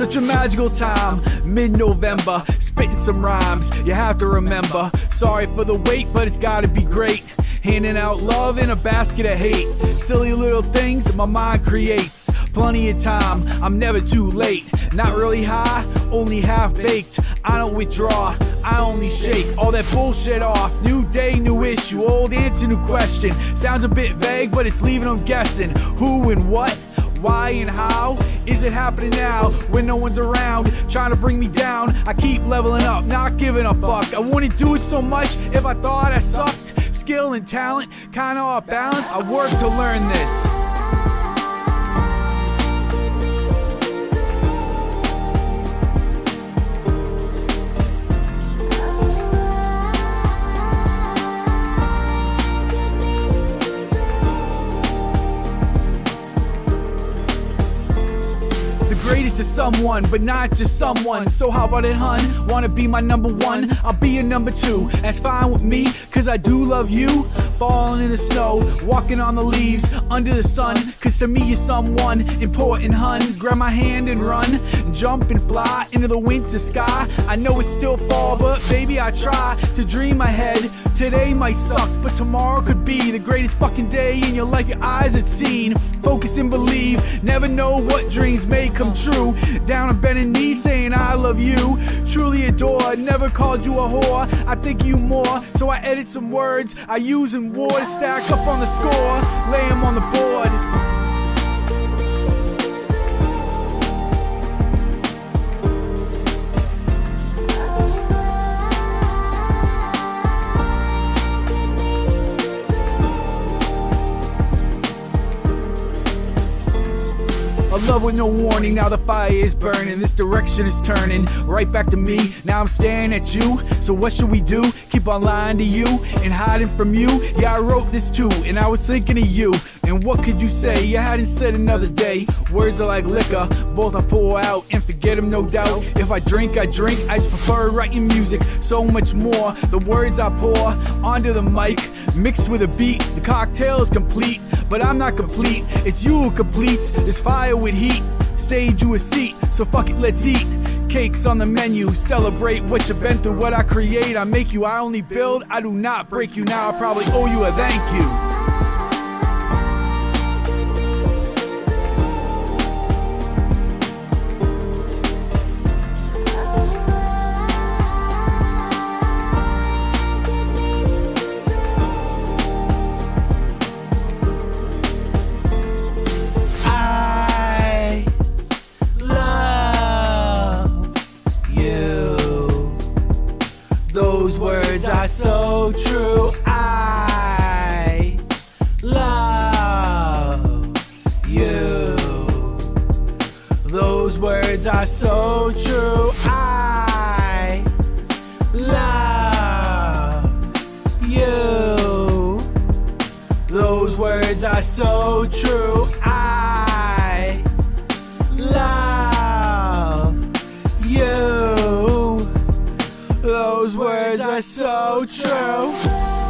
Such a magical time, mid November, spitting some rhymes. You have to remember. Sorry for the wait, but it's gotta be great. Handing out love in a basket of hate. Silly little things my mind creates. Plenty of time, I'm never too late. Not really high, only half baked. I don't withdraw, I only shake all that bullshit off. New day, new issue, old answer, new question. Sounds a bit vague, but it's leaving them guessing. Who and what? Why and how is it happening now when no one's around trying to bring me down? I keep leveling up, not giving a fuck. I wouldn't do it so much if I thought I sucked. Skill and talent, kinda off balance. I work to learn this. To someone, but not just someone. So how about it, hun? Wanna be my number one? I'll be your number two. That's fine with me, cause I do love you. Falling in the snow, walking on the leaves, under the sun. Cause to me, you're someone important, hun. Grab my hand and run, jump and fly into the winter sky. I know it's still fall, but baby, I try to dream ahead. Today might suck, but tomorrow could be the greatest fucking day in your life. Your eyes had seen, focus and believe. Never know what dreams may come true. Down on bending knee saying I love you. Truly adore, never called you a whore. I think you more, so I edit some words I use in war to stack up on the score. Lay them on the board. Love with no warning, now the fire is burning. This direction is turning right back to me. Now I'm staring at you. So what should we do? Keep on lying to you and hiding from you? Yeah, I wrote this too, and I was thinking of you. And what could you say? You hadn't said another day. Words are like liquor, both I pour out and forget them, no doubt. If I drink, I drink. I just prefer writing music so much more. The words I pour onto the mic, mixed with a beat. The cocktail is complete, but I'm not complete. It's you who completes this fire with heat. Saved you a seat, so fuck it, let's eat. Cakes on the menu, celebrate what you've been through, what I create. I make you, I only build, I do not break you. Now I probably owe you a thank you. Are so true. I love you. Those words are so true. I love you. Those words are so true.